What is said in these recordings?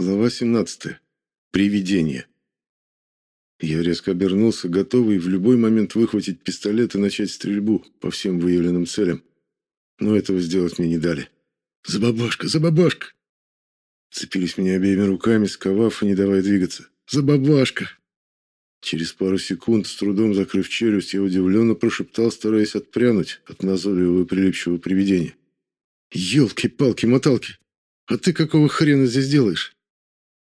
Глава 17. Привидение. Я резко обернулся, готовый в любой момент выхватить пистолет и начать стрельбу по всем выявленным целям. Но этого сделать мне не дали. «Забабашка! Забабашка!» Цепились меня обеими руками, сковав и не давая двигаться. «Забабашка!» Через пару секунд, с трудом закрыв челюсть, я удивленно прошептал, стараясь отпрянуть от назойливого прилипчивого привидения. «Елки-палки-моталки! А ты какого хрена здесь делаешь?»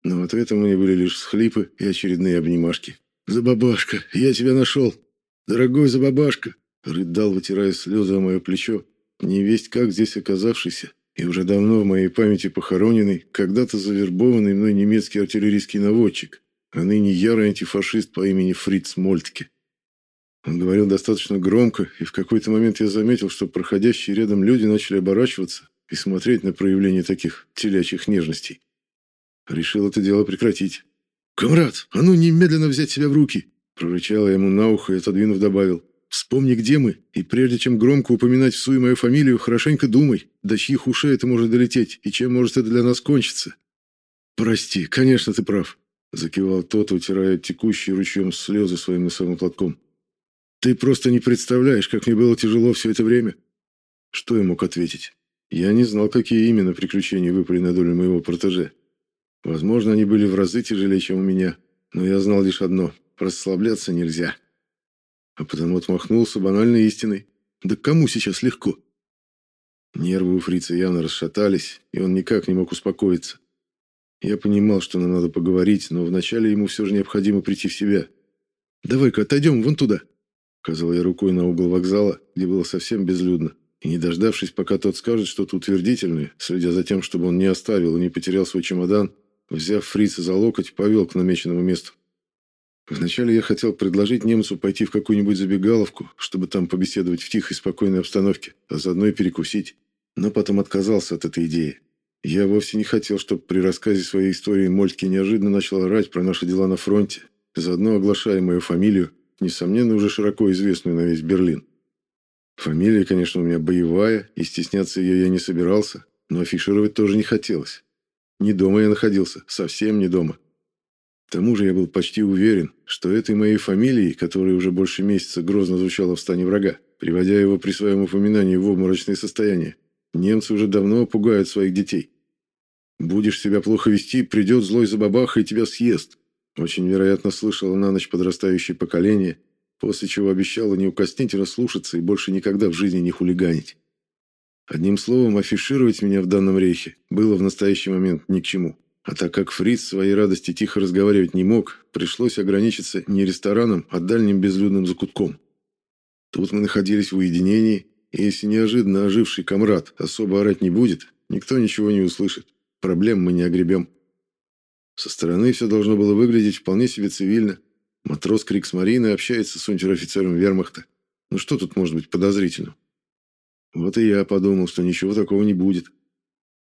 Но ответом мне были лишь схлипы и очередные обнимашки. «Забабашка, я тебя нашел! Дорогой Забабашка!» Рыдал, вытирая слезы о мое плечо, невесть как здесь оказавшийся, и уже давно в моей памяти похороненный, когда-то завербованный мной немецкий артиллерийский наводчик, а ныне ярый антифашист по имени Фриц Мольтке. Он говорил достаточно громко, и в какой-то момент я заметил, что проходящие рядом люди начали оборачиваться и смотреть на проявление таких телячьих нежностей. Решил это дело прекратить. «Камрад, а ну немедленно взять себя в руки!» Прорычал я ему на ухо и, отодвинув, добавил. «Вспомни, где мы, и прежде чем громко упоминать всю мою фамилию, хорошенько думай, до чьих ушей это может долететь, и чем может это для нас кончиться». «Прости, конечно, ты прав», — закивал тот, утирая текущие ручьем слезы своим носовым платком. «Ты просто не представляешь, как мне было тяжело все это время». Что я мог ответить? Я не знал, какие именно приключения выпали на долю моего протеже. Возможно, они были в разы тяжелее, чем у меня, но я знал лишь одно – расслабляться нельзя. А потому отмахнулся банальной истиной. Да кому сейчас легко? Нервы у фрица явно расшатались, и он никак не мог успокоиться. Я понимал, что нам надо поговорить, но вначале ему все же необходимо прийти в себя. «Давай-ка отойдем вон туда», — указал я рукой на угол вокзала, где было совсем безлюдно. И не дождавшись, пока тот скажет что-то утвердительное, следя за тем, чтобы он не оставил и не потерял свой чемодан, Взяв фрица за локоть, повел к намеченному месту. Вначале я хотел предложить немцу пойти в какую-нибудь забегаловку, чтобы там побеседовать в тихой, спокойной обстановке, а заодно и перекусить. Но потом отказался от этой идеи. Я вовсе не хотел, чтобы при рассказе своей истории Мольтке неожиданно начал орать про наши дела на фронте, заодно оглашая мою фамилию, несомненно, уже широко известную на весь Берлин. Фамилия, конечно, у меня боевая, и стесняться ее я не собирался, но афишировать тоже не хотелось. Не дома я находился, совсем не дома. К тому же я был почти уверен, что этой моей фамилией, которая уже больше месяца грозно звучала в стане врага, приводя его при своем упоминании в обморочное состояние, немцы уже давно пугают своих детей. Будешь себя плохо вести, придет злой забабаха и тебя съест. Очень вероятно слышала на ночь подрастающее поколение, после чего обещала неукоснительно слушаться и больше никогда в жизни не хулиганить. Одним словом, афишировать меня в данном рейхе было в настоящий момент ни к чему. А так как Фриц своей радости тихо разговаривать не мог, пришлось ограничиться не рестораном, а дальним безлюдным закутком. Тут мы находились в уединении, и если неожиданно оживший комрад особо орать не будет, никто ничего не услышит. Проблем мы не огребем. Со стороны все должно было выглядеть вполне себе цивильно. Матрос Криксмарины общается с унтер-офицером вермахта. Ну что тут может быть подозрительного? Вот и я подумал, что ничего такого не будет.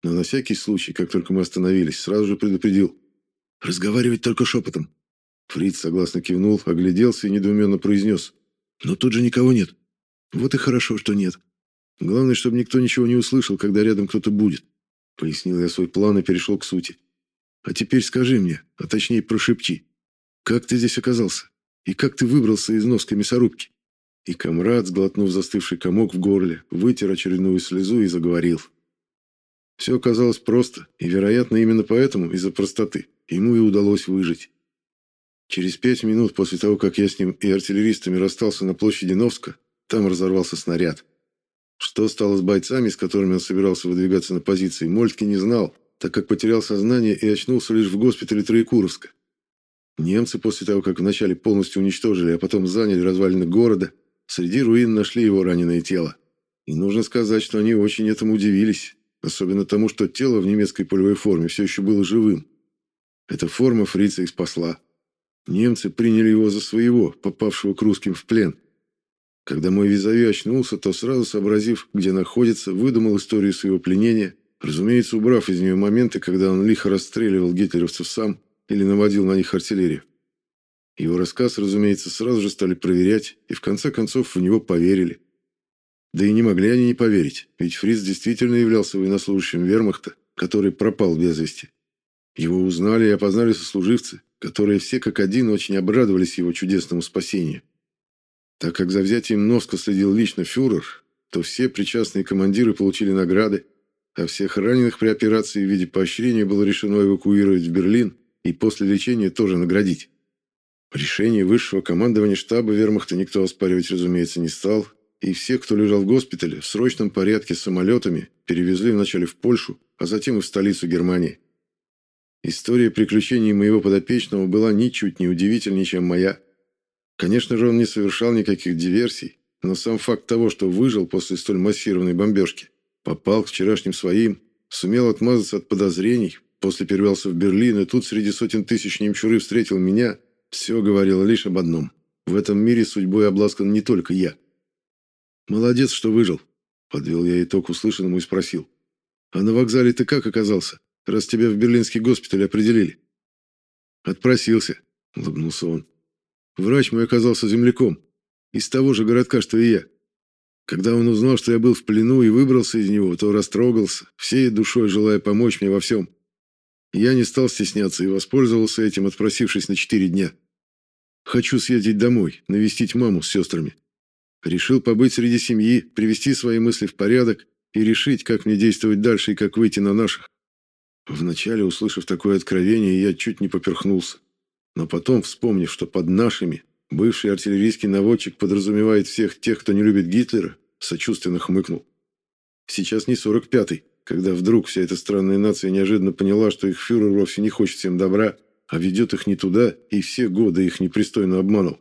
Но на всякий случай, как только мы остановились, сразу же предупредил. «Разговаривать только шепотом». Фриц согласно кивнул, огляделся и недоуменно произнес. «Но тут же никого нет». «Вот и хорошо, что нет. Главное, чтобы никто ничего не услышал, когда рядом кто-то будет». Пояснил я свой план и перешел к сути. «А теперь скажи мне, а точнее прошепчи, как ты здесь оказался? И как ты выбрался из носка мясорубки?» И комрад, сглотнув застывший комок в горле, вытер очередную слезу и заговорил. Все оказалось просто, и, вероятно, именно поэтому, из-за простоты, ему и удалось выжить. Через пять минут после того, как я с ним и артиллеристами расстался на площади Новска, там разорвался снаряд. Что стало с бойцами, с которыми он собирался выдвигаться на позиции, Мольтке не знал, так как потерял сознание и очнулся лишь в госпитале Троекуровска. Немцы после того, как вначале полностью уничтожили, а потом заняли развалины города, Среди руин нашли его раненое тело. И нужно сказать, что они очень этому удивились, особенно тому, что тело в немецкой полевой форме все еще было живым. Эта форма фрица и спасла. Немцы приняли его за своего, попавшего к русским в плен. Когда мой визави очнулся, то сразу сообразив, где находится, выдумал историю своего пленения, разумеется, убрав из нее моменты, когда он лихо расстреливал гитлеровцев сам или наводил на них артиллерию. Его рассказ, разумеется, сразу же стали проверять, и в конце концов в него поверили. Да и не могли они не поверить, ведь Фриц действительно являлся военнослужащим вермахта, который пропал без вести. Его узнали и опознали сослуживцы, которые все как один очень обрадовались его чудесному спасению. Так как за взятием Носка следил лично фюрер, то все причастные командиры получили награды, а всех раненых при операции в виде поощрения было решено эвакуировать в Берлин и после лечения тоже наградить. Решение высшего командования штаба вермахта никто оспаривать, разумеется, не стал, и всех, кто лежал в госпитале, в срочном порядке самолетами перевезли вначале в Польшу, а затем и в столицу Германии. История приключений моего подопечного была ничуть не удивительнее, чем моя. Конечно же, он не совершал никаких диверсий, но сам факт того, что выжил после столь массированной бомбежки, попал к вчерашним своим, сумел отмазаться от подозрений, после перевелся в Берлин, и тут среди сотен тысяч немчуры встретил меня, все говорило лишь об одном. В этом мире судьбой обласкан не только я. «Молодец, что выжил», — подвел я итог услышанному и спросил. «А на вокзале ты как оказался, раз тебя в берлинский госпиталь определили?» «Отпросился», — улыбнулся он. «Врач мой оказался земляком, из того же городка, что и я. Когда он узнал, что я был в плену и выбрался из него, то растрогался, всей душой желая помочь мне во всем. Я не стал стесняться и воспользовался этим, отпросившись на четыре дня. Хочу съездить домой, навестить маму с сестрами. Решил побыть среди семьи, привести свои мысли в порядок и решить, как мне действовать дальше и как выйти на наших. Вначале, услышав такое откровение, я чуть не поперхнулся. Но потом, вспомнив, что под нашими бывший артиллерийский наводчик подразумевает всех тех, кто не любит Гитлера, сочувственно хмыкнул. Сейчас не 45-й, когда вдруг вся эта странная нация неожиданно поняла, что их фюрер вовсе не хочет всем добра, а ведет их не туда и все годы их непристойно обманул.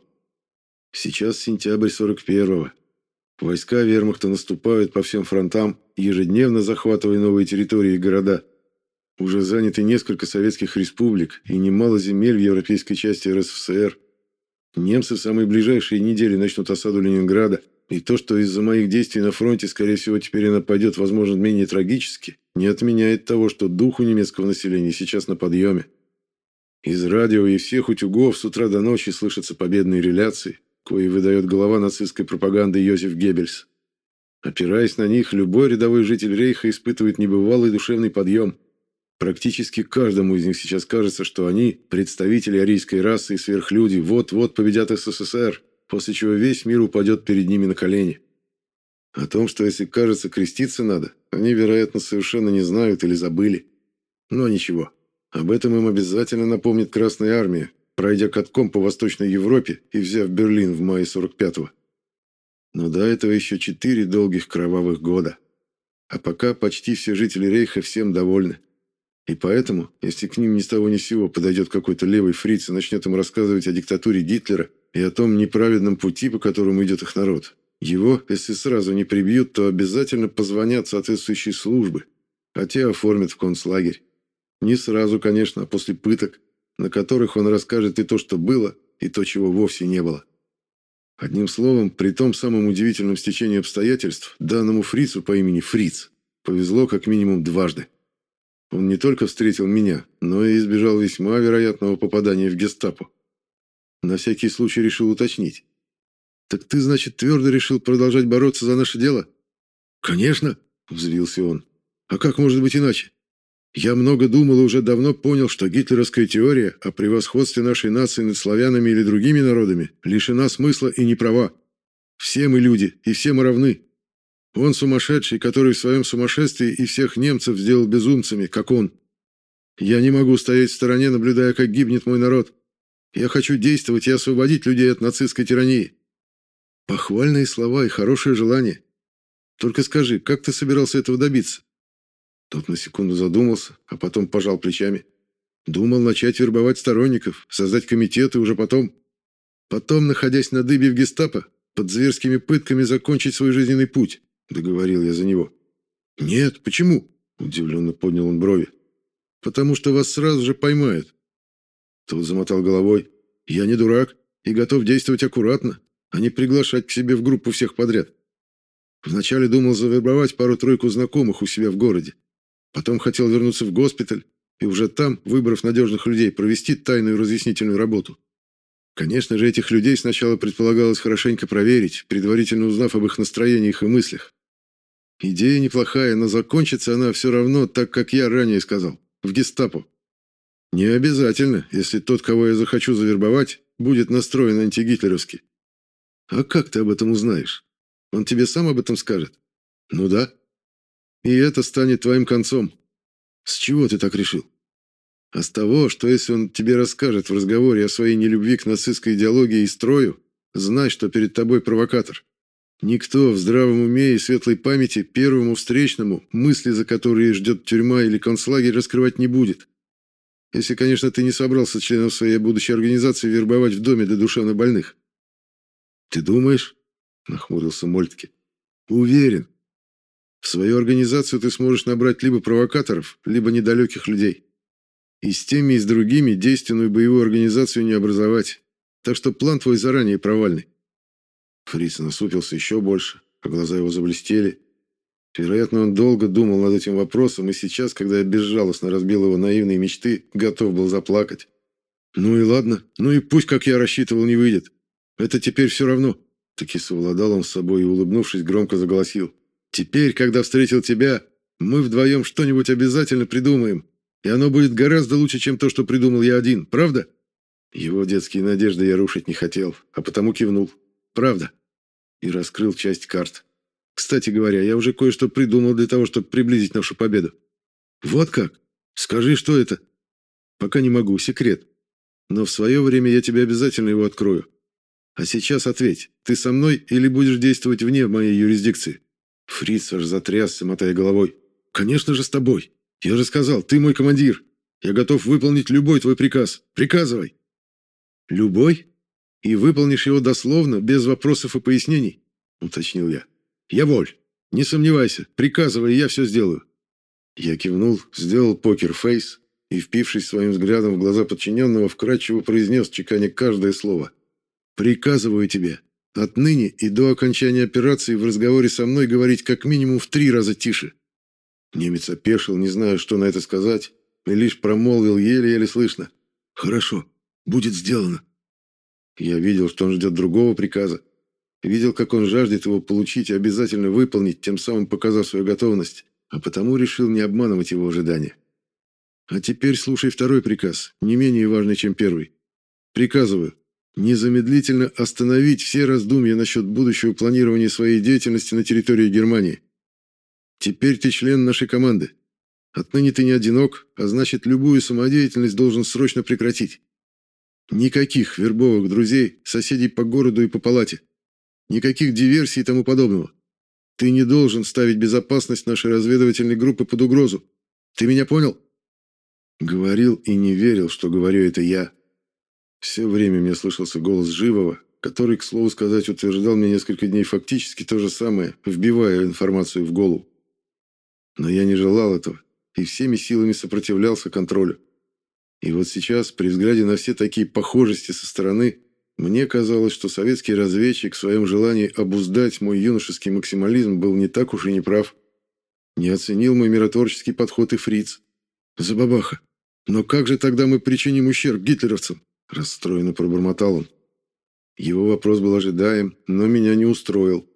Сейчас сентябрь 41-го. Войска вермахта наступают по всем фронтам, ежедневно захватывая новые территории и города. Уже заняты несколько советских республик и немало земель в европейской части РСФСР. Немцы в самые ближайшие недели начнут осаду Ленинграда, и то, что из-за моих действий на фронте, скорее всего, теперь и нападет, возможно, менее трагически, не отменяет того, что дух у немецкого населения сейчас на подъеме. Из радио и всех утюгов с утра до ночи слышатся победные реляции, кои выдает глава нацистской пропаганды Йозеф Геббельс. Опираясь на них, любой рядовой житель Рейха испытывает небывалый душевный подъем. Практически каждому из них сейчас кажется, что они, представители арийской расы и сверхлюди, вот-вот победят СССР, после чего весь мир упадет перед ними на колени. О том, что если кажется креститься надо, они, вероятно, совершенно не знают или забыли. Но ничего, об этом им обязательно напомнит Красная Армия, пройдя катком по Восточной Европе и взяв Берлин в мае 45-го. Но до этого еще четыре долгих кровавых года. А пока почти все жители Рейха всем довольны. И поэтому, если к ним ни с того ни с сего подойдет какой-то левый фриц и начнет им рассказывать о диктатуре Гитлера и о том неправедном пути, по которому идет их народ, его, если сразу не прибьют, то обязательно позвонят соответствующие службы, а те оформят в концлагерь. Не сразу, конечно, а после пыток, на которых он расскажет и то, что было, и то, чего вовсе не было. Одним словом, при том самом удивительном стечении обстоятельств, данному фрицу по имени Фриц повезло как минимум дважды. Он не только встретил меня, но и избежал весьма вероятного попадания в гестапо. На всякий случай решил уточнить. «Так ты, значит, твердо решил продолжать бороться за наше дело?» «Конечно!» – взвился он. «А как может быть иначе? Я много думал и уже давно понял, что гитлеровская теория о превосходстве нашей нации над славянами или другими народами лишена смысла и не права. Все мы люди, и все мы равны. Он сумасшедший, который в своем сумасшествии и всех немцев сделал безумцами, как он. Я не могу стоять в стороне, наблюдая, как гибнет мой народ. Я хочу действовать и освободить людей от нацистской тирании. Похвальные слова и хорошее желание. Только скажи, как ты собирался этого добиться? Тот на секунду задумался, а потом пожал плечами. Думал начать вербовать сторонников, создать комитеты уже потом. Потом, находясь на дыбе в гестапо, под зверскими пытками закончить свой жизненный путь, договорил я за него. Нет, почему? Удивленно поднял он брови. Потому что вас сразу же поймают. Тот замотал головой. Я не дурак и готов действовать аккуратно, а не приглашать к себе в группу всех подряд. Вначале думал завербовать пару-тройку знакомых у себя в городе. Потом хотел вернуться в госпиталь и уже там, выбрав надежных людей, провести тайную разъяснительную работу. Конечно же, этих людей сначала предполагалось хорошенько проверить, предварительно узнав об их настроениях и мыслях. Идея неплохая, но закончится она все равно так, как я ранее сказал, в гестапо. Не обязательно, если тот, кого я захочу завербовать, будет настроен антигитлеровски. А как ты об этом узнаешь? Он тебе сам об этом скажет? Ну да. И это станет твоим концом. С чего ты так решил? А с того, что если он тебе расскажет в разговоре о своей нелюбви к нацистской идеологии и строю, знай, что перед тобой провокатор. Никто в здравом уме и светлой памяти первому встречному, мысли за которые ждет тюрьма или концлагерь, раскрывать не будет. Если, конечно, ты не собрался членов своей будущей организации вербовать в доме для душевнобольных. «Ты думаешь?» – нахмурился Мольтке. «Уверен. В свою организацию ты сможешь набрать либо провокаторов, либо недалеких людей. И с теми, и с другими действенную боевую организацию не образовать. Так что план твой заранее провальный». Фриц насупился еще больше, а глаза его заблестели. Вероятно, он долго думал над этим вопросом, и сейчас, когда я безжалостно разбил его наивные мечты, готов был заплакать. «Ну и ладно, ну и пусть, как я рассчитывал, не выйдет. Это теперь все равно». Таки совладал он с собой и, улыбнувшись, громко заголосил. «Теперь, когда встретил тебя, мы вдвоем что-нибудь обязательно придумаем, и оно будет гораздо лучше, чем то, что придумал я один, правда?» Его детские надежды я рушить не хотел, а потому кивнул. «Правда». И раскрыл часть карт. Кстати говоря, я уже кое-что придумал для того, чтобы приблизить нашу победу. Вот как? Скажи, что это? Пока не могу, секрет. Но в свое время я тебе обязательно его открою. А сейчас ответь, ты со мной или будешь действовать вне моей юрисдикции? Фриц аж затрясся, мотая головой. Конечно же с тобой. Я же сказал, ты мой командир. Я готов выполнить любой твой приказ. Приказывай. Любой? И выполнишь его дословно, без вопросов и пояснений? Уточнил я. «Я воль. Не сомневайся. Приказывай, я все сделаю». Я кивнул, сделал покер-фейс и, впившись своим взглядом в глаза подчиненного, вкратчиво произнес, чеканя каждое слово. «Приказываю тебе. Отныне и до окончания операции в разговоре со мной говорить как минимум в три раза тише». Немец опешил, не зная, что на это сказать, и лишь промолвил еле-еле слышно. «Хорошо, будет сделано». Я видел, что он ждет другого приказа, Видел, как он жаждет его получить и обязательно выполнить, тем самым показав свою готовность, а потому решил не обманывать его ожидания. А теперь слушай второй приказ, не менее важный, чем первый. Приказываю незамедлительно остановить все раздумья насчет будущего планирования своей деятельности на территории Германии. Теперь ты член нашей команды. Отныне ты не одинок, а значит, любую самодеятельность должен срочно прекратить. Никаких вербовых друзей, соседей по городу и по палате. Никаких диверсий и тому подобного. Ты не должен ставить безопасность нашей разведывательной группы под угрозу. Ты меня понял?» Говорил и не верил, что говорю это я. Все время мне слышался голос Живого, который, к слову сказать, утверждал мне несколько дней фактически то же самое, вбивая информацию в голову. Но я не желал этого и всеми силами сопротивлялся контролю. И вот сейчас, при взгляде на все такие похожести со стороны, мне казалось, что советский разведчик в своем желании обуздать мой юношеский максимализм был не так уж и не прав. Не оценил мой миротворческий подход и фриц. Забабаха. Но как же тогда мы причиним ущерб гитлеровцам? Расстроенно пробормотал он. Его вопрос был ожидаем, но меня не устроил.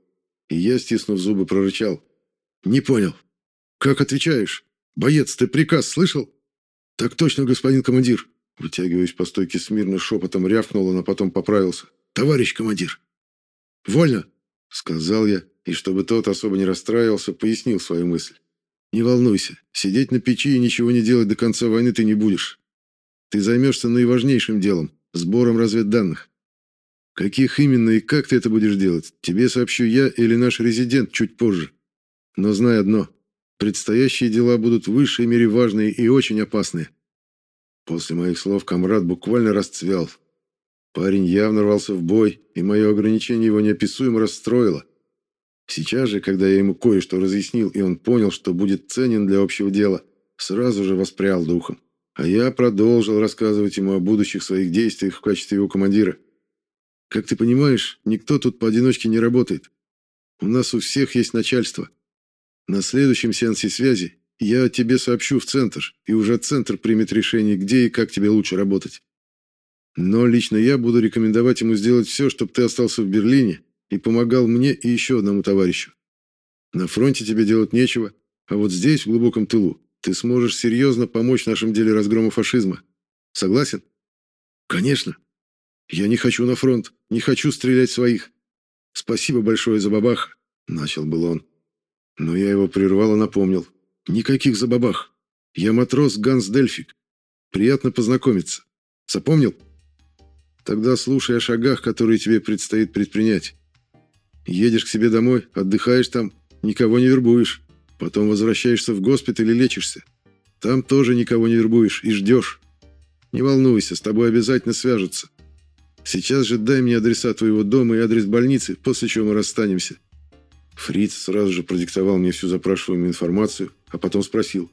И я, стиснув зубы, прорычал. «Не понял. Как отвечаешь? Боец, ты приказ слышал?» «Так точно, господин командир», Вытягиваясь по стойке смирно, шепотом рявкнул он, а потом поправился. «Товарищ командир!» «Вольно!» — сказал я, и чтобы тот особо не расстраивался, пояснил свою мысль. «Не волнуйся, сидеть на печи и ничего не делать до конца войны ты не будешь. Ты займешься наиважнейшим делом — сбором разведданных. Каких именно и как ты это будешь делать, тебе сообщу я или наш резидент чуть позже. Но знай одно — предстоящие дела будут в высшей мере важные и очень опасные. После моих слов комрад буквально расцвел. Парень явно рвался в бой, и мое ограничение его неописуемо расстроило. Сейчас же, когда я ему кое-что разъяснил, и он понял, что будет ценен для общего дела, сразу же воспрял духом. А я продолжил рассказывать ему о будущих своих действиях в качестве его командира. Как ты понимаешь, никто тут поодиночке не работает. У нас у всех есть начальство. На следующем сеансе связи я тебе сообщу в центр, и уже центр примет решение, где и как тебе лучше работать. Но лично я буду рекомендовать ему сделать все, чтобы ты остался в Берлине и помогал мне и еще одному товарищу. На фронте тебе делать нечего, а вот здесь, в глубоком тылу, ты сможешь серьезно помочь в нашем деле разгрома фашизма. Согласен? Конечно. Я не хочу на фронт, не хочу стрелять своих. Спасибо большое за бабах, начал был он. Но я его прервал и напомнил. Никаких забабах. Я матрос Ганс Дельфик. Приятно познакомиться. Запомнил? Тогда слушай о шагах, которые тебе предстоит предпринять. Едешь к себе домой, отдыхаешь там, никого не вербуешь. Потом возвращаешься в госпиталь и лечишься. Там тоже никого не вербуешь и ждешь. Не волнуйся, с тобой обязательно свяжутся. Сейчас же дай мне адреса твоего дома и адрес больницы, после чего мы расстанемся. Фриц сразу же продиктовал мне всю запрашиваемую информацию, а потом спросил: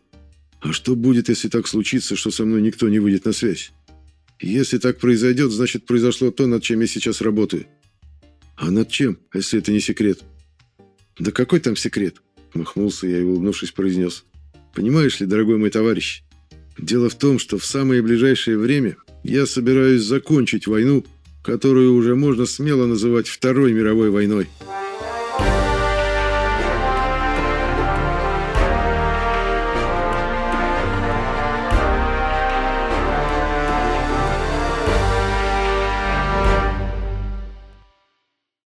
"А что будет, если так случится, что со мной никто не выйдет на связь?" Если так произойдет, значит, произошло то, над чем я сейчас работаю. А над чем, если это не секрет? Да какой там секрет? Махнулся я и, улыбнувшись, произнес. Понимаешь ли, дорогой мой товарищ, дело в том, что в самое ближайшее время я собираюсь закончить войну, которую уже можно смело называть Второй мировой войной.